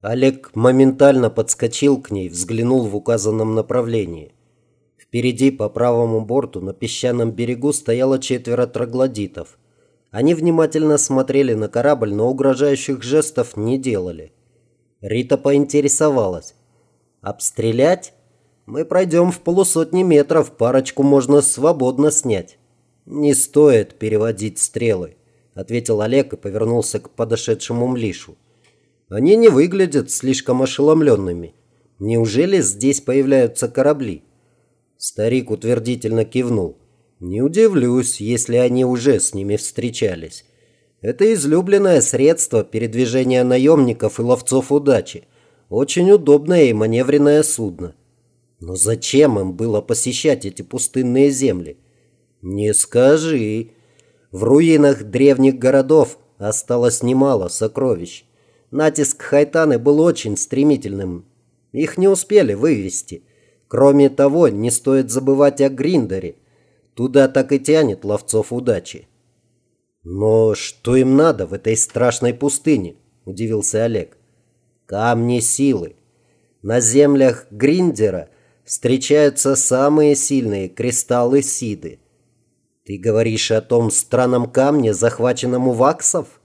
Олег моментально подскочил к ней, взглянул в указанном направлении. Впереди по правому борту на песчаном берегу стояло четверо троглодитов. Они внимательно смотрели на корабль, но угрожающих жестов не делали. Рита поинтересовалась. «Обстрелять? Мы пройдем в полусотни метров, парочку можно свободно снять». «Не стоит переводить стрелы», — ответил Олег и повернулся к подошедшему Млишу. «Они не выглядят слишком ошеломленными. Неужели здесь появляются корабли?» Старик утвердительно кивнул. «Не удивлюсь, если они уже с ними встречались. Это излюбленное средство передвижения наемников и ловцов удачи. Очень удобное и маневренное судно. Но зачем им было посещать эти пустынные земли? Не скажи. В руинах древних городов осталось немало сокровищ. Натиск Хайтаны был очень стремительным. Их не успели вывести. Кроме того, не стоит забывать о Гриндере. Туда так и тянет ловцов удачи. «Но что им надо в этой страшной пустыне?» – удивился Олег. «Камни силы. На землях Гриндера встречаются самые сильные кристаллы Сиды. Ты говоришь о том странном камне, захваченном у ваксов?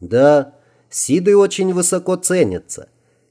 Да, Сиды очень высоко ценятся.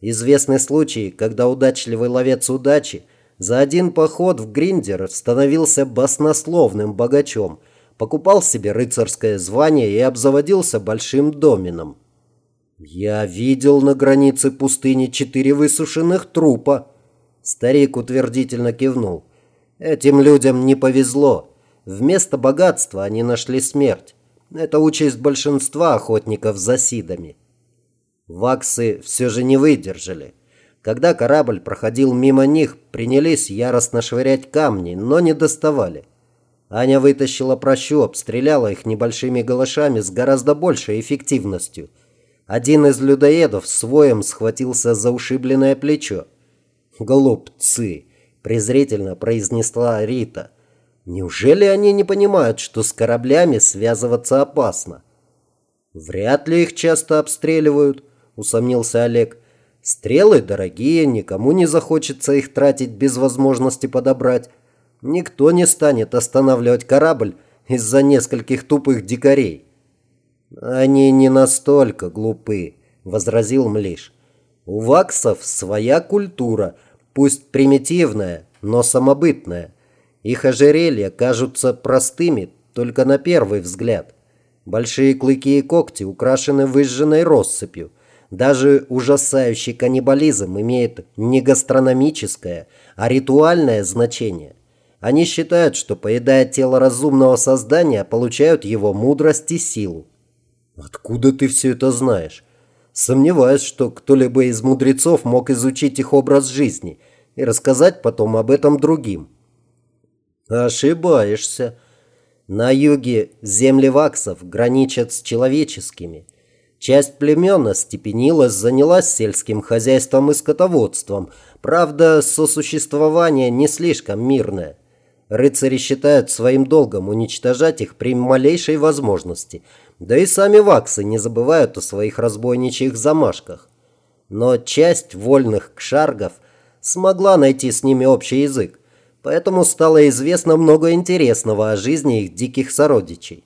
Известны случаи, когда удачливый ловец удачи за один поход в Гриндер становился баснословным богачом – покупал себе рыцарское звание и обзаводился большим доменом. «Я видел на границе пустыни четыре высушенных трупа». Старик утвердительно кивнул. «Этим людям не повезло. Вместо богатства они нашли смерть. Это участь большинства охотников за сидами». Ваксы все же не выдержали. Когда корабль проходил мимо них, принялись яростно швырять камни, но не доставали. Аня вытащила прощу, обстреляла их небольшими галашами с гораздо большей эффективностью. Один из людоедов с воем схватился за ушибленное плечо. «Глупцы!» – презрительно произнесла Рита. «Неужели они не понимают, что с кораблями связываться опасно?» «Вряд ли их часто обстреливают», – усомнился Олег. «Стрелы дорогие, никому не захочется их тратить без возможности подобрать. Никто не станет останавливать корабль из-за нескольких тупых дикарей. Они не настолько глупы, возразил Млиш. У ваксов своя культура, пусть примитивная, но самобытная. Их ожерелья кажутся простыми только на первый взгляд. Большие клыки и когти украшены выжженной россыпью. Даже ужасающий каннибализм имеет не гастрономическое, а ритуальное значение – они считают, что поедая тело разумного создания, получают его мудрость и силу. Откуда ты все это знаешь? Сомневаюсь, что кто-либо из мудрецов мог изучить их образ жизни и рассказать потом об этом другим. Ошибаешься. На юге земли ваксов граничат с человеческими. Часть племен остепенилась, занялась сельским хозяйством и скотоводством. Правда, сосуществование не слишком мирное. Рыцари считают своим долгом уничтожать их при малейшей возможности. Да и сами ваксы не забывают о своих разбойничьих замашках. Но часть вольных кшаргов смогла найти с ними общий язык, поэтому стало известно много интересного о жизни их диких сородичей.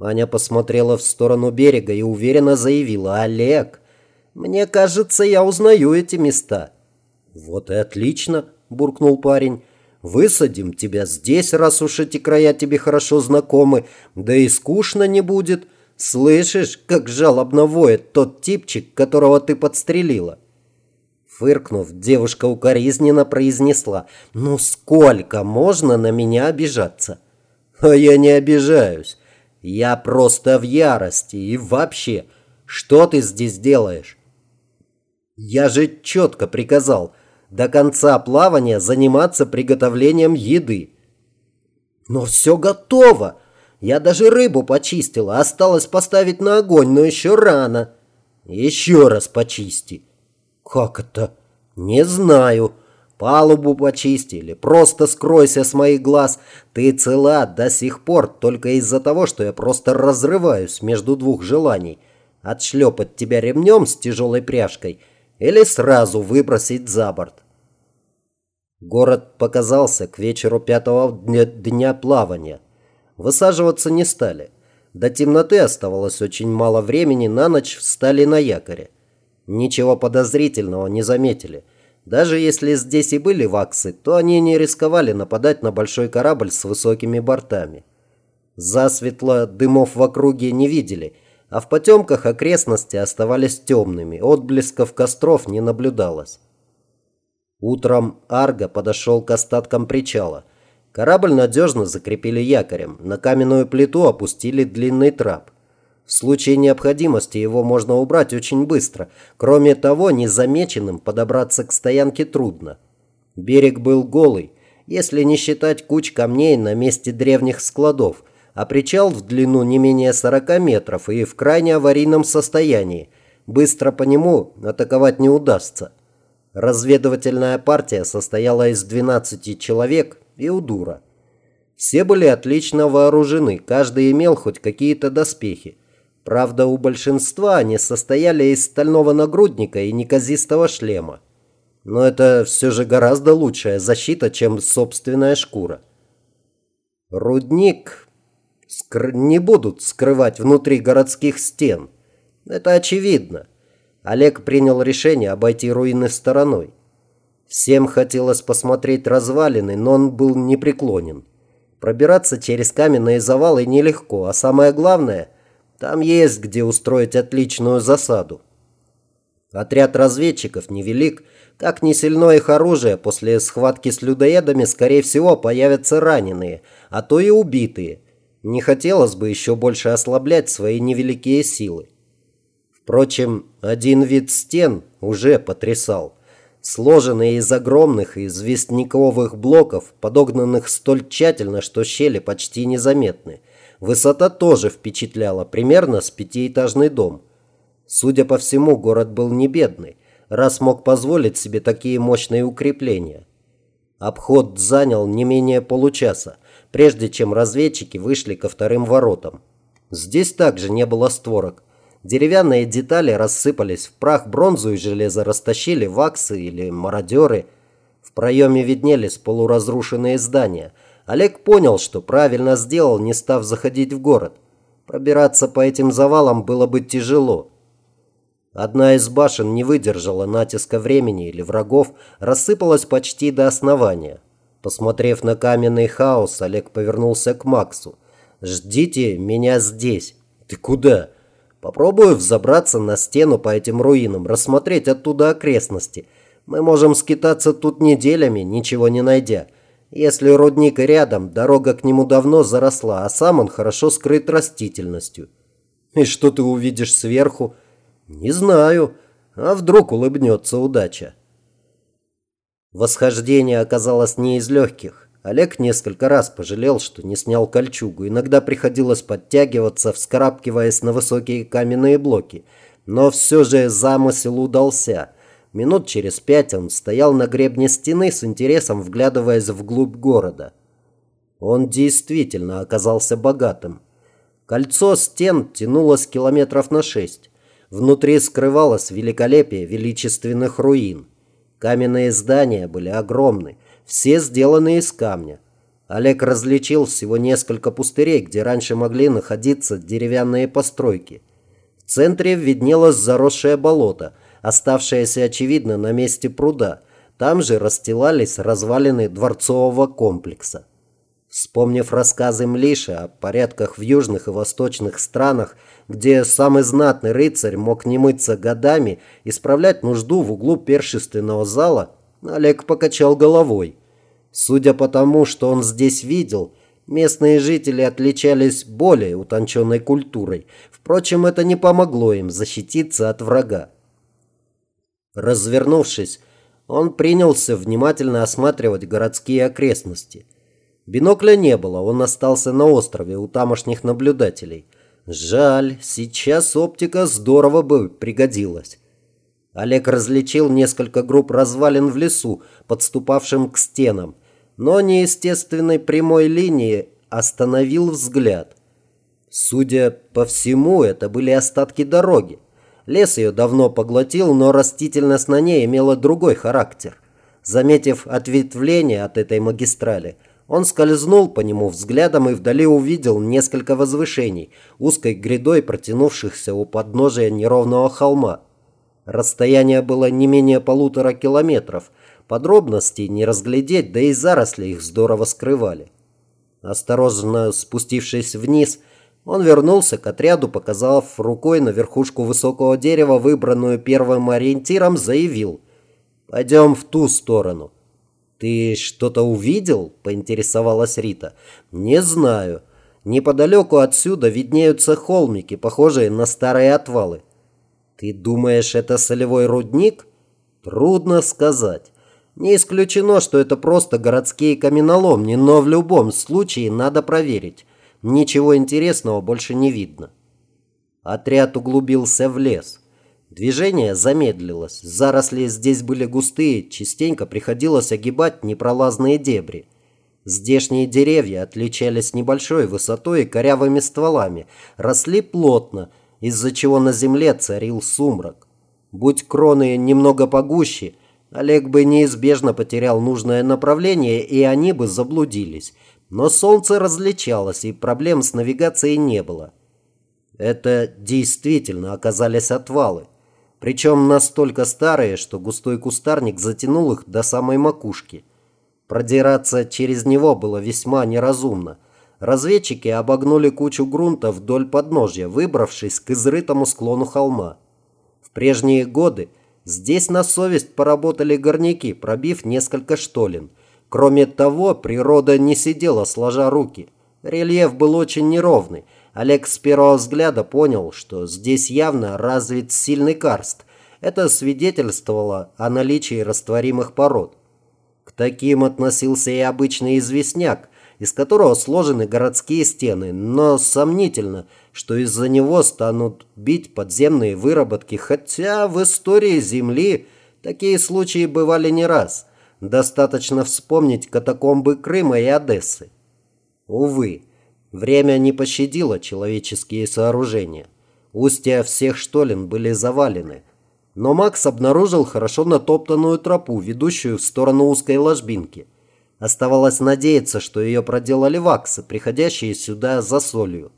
Аня посмотрела в сторону берега и уверенно заявила «Олег, мне кажется, я узнаю эти места». «Вот и отлично», – буркнул парень. Высадим тебя здесь, раз уж эти края тебе хорошо знакомы, да и скучно не будет. Слышишь, как жалобно воет тот типчик, которого ты подстрелила?» Фыркнув, девушка укоризненно произнесла, «Ну сколько можно на меня обижаться?» «А я не обижаюсь. Я просто в ярости. И вообще, что ты здесь делаешь?» «Я же четко приказал – до конца плавания заниматься приготовлением еды. Но все готово. Я даже рыбу почистила. Осталось поставить на огонь, но еще рано. Еще раз почисти. Как это? Не знаю. Палубу почистили. Просто скройся с моих глаз. Ты цела до сих пор только из-за того, что я просто разрываюсь между двух желаний. Отшлепать тебя ремнем с тяжелой пряжкой – или сразу выбросить за борт. Город показался к вечеру пятого дня, дня плавания. Высаживаться не стали. До темноты оставалось очень мало времени, на ночь встали на якоре. Ничего подозрительного не заметили. Даже если здесь и были ваксы, то они не рисковали нападать на большой корабль с высокими бортами. Засветло дымов в округе не видели, а в потемках окрестности оставались темными, отблесков костров не наблюдалось. Утром Арго подошел к остаткам причала. Корабль надежно закрепили якорем, на каменную плиту опустили длинный трап. В случае необходимости его можно убрать очень быстро. Кроме того, незамеченным подобраться к стоянке трудно. Берег был голый, если не считать куч камней на месте древних складов, а причал в длину не менее 40 метров и в крайне аварийном состоянии. Быстро по нему атаковать не удастся. Разведывательная партия состояла из 12 человек и удура. Все были отлично вооружены, каждый имел хоть какие-то доспехи. Правда, у большинства они состояли из стального нагрудника и неказистого шлема. Но это все же гораздо лучшая защита, чем собственная шкура. Рудник скр... не будут скрывать внутри городских стен. Это очевидно. Олег принял решение обойти руины стороной. Всем хотелось посмотреть развалины, но он был непреклонен. Пробираться через каменные завалы нелегко, а самое главное, там есть где устроить отличную засаду. Отряд разведчиков невелик, как не сильно их оружие, после схватки с людоедами, скорее всего, появятся раненые, а то и убитые. Не хотелось бы еще больше ослаблять свои невеликие силы. Впрочем, один вид стен уже потрясал. Сложенные из огромных известняковых блоков, подогнанных столь тщательно, что щели почти незаметны. Высота тоже впечатляла, примерно с пятиэтажный дом. Судя по всему, город был не бедный, раз мог позволить себе такие мощные укрепления. Обход занял не менее получаса, прежде чем разведчики вышли ко вторым воротам. Здесь также не было створок. Деревянные детали рассыпались в прах, бронзу и железо растащили ваксы или мародеры. В проеме виднелись полуразрушенные здания. Олег понял, что правильно сделал, не став заходить в город. Пробираться по этим завалам было бы тяжело. Одна из башен не выдержала натиска времени или врагов, рассыпалась почти до основания. Посмотрев на каменный хаос, Олег повернулся к Максу. «Ждите меня здесь». «Ты куда?» Попробую взобраться на стену по этим руинам, рассмотреть оттуда окрестности. Мы можем скитаться тут неделями, ничего не найдя. Если рудник рядом, дорога к нему давно заросла, а сам он хорошо скрыт растительностью. И что ты увидишь сверху? Не знаю. А вдруг улыбнется удача? Восхождение оказалось не из легких. Олег несколько раз пожалел, что не снял кольчугу. Иногда приходилось подтягиваться, вскарабкиваясь на высокие каменные блоки. Но все же замысел удался. Минут через пять он стоял на гребне стены с интересом, вглядываясь вглубь города. Он действительно оказался богатым. Кольцо стен тянулось километров на шесть. Внутри скрывалось великолепие величественных руин. Каменные здания были огромны все сделаны из камня. Олег различил всего несколько пустырей, где раньше могли находиться деревянные постройки. В центре виднелось заросшее болото, оставшееся, очевидно, на месте пруда. Там же расстилались развалины дворцового комплекса. Вспомнив рассказы Млиша о порядках в южных и восточных странах, где самый знатный рыцарь мог не мыться годами, исправлять нужду в углу першественного зала, Олег покачал головой. Судя по тому, что он здесь видел, местные жители отличались более утонченной культурой. Впрочем, это не помогло им защититься от врага. Развернувшись, он принялся внимательно осматривать городские окрестности. Бинокля не было, он остался на острове у тамошних наблюдателей. Жаль, сейчас оптика здорово бы пригодилась. Олег различил несколько групп развалин в лесу, подступавшим к стенам, но неестественной прямой линии остановил взгляд. Судя по всему, это были остатки дороги. Лес ее давно поглотил, но растительность на ней имела другой характер. Заметив ответвление от этой магистрали, он скользнул по нему взглядом и вдали увидел несколько возвышений, узкой грядой протянувшихся у подножия неровного холма. Расстояние было не менее полутора километров. Подробностей не разглядеть, да и заросли их здорово скрывали. Осторожно спустившись вниз, он вернулся к отряду, показав рукой на верхушку высокого дерева, выбранную первым ориентиром, заявил «Пойдем в ту сторону». «Ты что-то увидел?» – поинтересовалась Рита. «Не знаю. Неподалеку отсюда виднеются холмики, похожие на старые отвалы». «Ты думаешь, это солевой рудник?» «Трудно сказать. Не исключено, что это просто городские каменоломни, но в любом случае надо проверить. Ничего интересного больше не видно. Отряд углубился в лес. Движение замедлилось. Заросли здесь были густые, частенько приходилось огибать непролазные дебри. Здешние деревья отличались небольшой высотой и корявыми стволами, росли плотно, из-за чего на земле царил сумрак. Будь кроны немного погуще, Олег бы неизбежно потерял нужное направление, и они бы заблудились. Но солнце различалось, и проблем с навигацией не было. Это действительно оказались отвалы. Причем настолько старые, что густой кустарник затянул их до самой макушки. Продираться через него было весьма неразумно. Разведчики обогнули кучу грунта вдоль подножья, выбравшись к изрытому склону холма. В прежние годы здесь на совесть поработали горняки, пробив несколько штолен – Кроме того, природа не сидела сложа руки. Рельеф был очень неровный. Олег с первого взгляда понял, что здесь явно развит сильный карст. Это свидетельствовало о наличии растворимых пород. К таким относился и обычный известняк, из которого сложены городские стены, но сомнительно, что из-за него станут бить подземные выработки, хотя в истории Земли такие случаи бывали не раз. Достаточно вспомнить катакомбы Крыма и Одессы. Увы, время не пощадило человеческие сооружения. Устья всех штолен были завалены. Но Макс обнаружил хорошо натоптанную тропу, ведущую в сторону узкой ложбинки. Оставалось надеяться, что ее проделали ваксы, приходящие сюда за солью.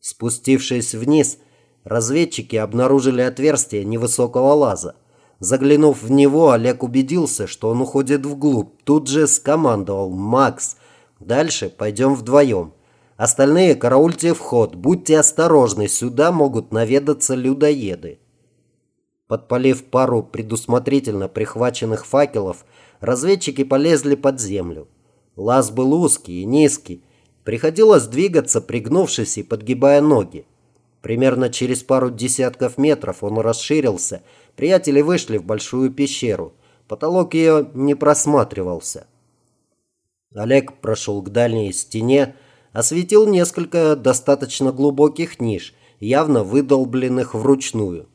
Спустившись вниз, разведчики обнаружили отверстие невысокого лаза. Заглянув в него, Олег убедился, что он уходит вглубь. Тут же скомандовал «Макс, дальше пойдем вдвоем. Остальные караульте вход. Будьте осторожны, сюда могут наведаться людоеды». Подпалив пару предусмотрительно прихваченных факелов, разведчики полезли под землю. Лаз был узкий и низкий. Приходилось двигаться, пригнувшись и подгибая ноги. Примерно через пару десятков метров он расширился – Приятели вышли в большую пещеру. Потолок ее не просматривался. Олег прошел к дальней стене, осветил несколько достаточно глубоких ниш, явно выдолбленных вручную.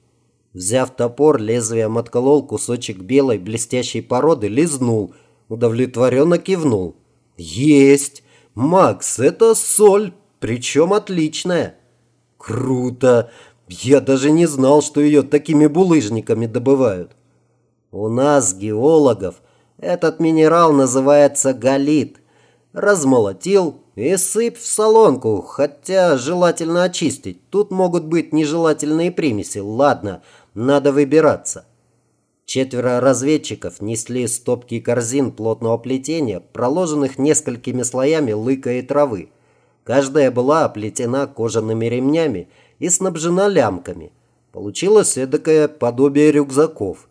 Взяв топор, лезвием отколол кусочек белой блестящей породы, лизнул, удовлетворенно кивнул. «Есть! Макс, это соль, причем отличная!» «Круто! Я даже не знал, что ее такими булыжниками добывают. У нас, геологов, этот минерал называется галит. Размолотил и сыпь в солонку, хотя желательно очистить. Тут могут быть нежелательные примеси. Ладно, надо выбираться. Четверо разведчиков несли стопки корзин плотного плетения, проложенных несколькими слоями лыка и травы. Каждая была оплетена кожаными ремнями и снабжена лямками. Получилось эдакое подобие рюкзаков.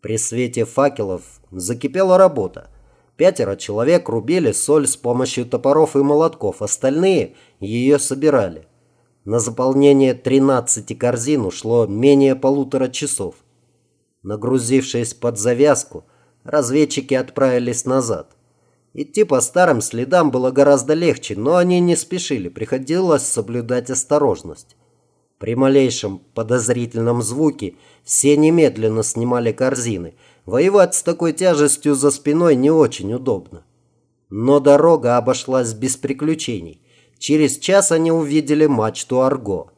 При свете факелов закипела работа. Пятеро человек рубили соль с помощью топоров и молотков, остальные ее собирали. На заполнение 13 корзин ушло менее полутора часов. Нагрузившись под завязку, разведчики отправились назад. Идти по старым следам было гораздо легче, но они не спешили, приходилось соблюдать осторожность. При малейшем подозрительном звуке все немедленно снимали корзины. Воевать с такой тяжестью за спиной не очень удобно. Но дорога обошлась без приключений. Через час они увидели мачту Арго.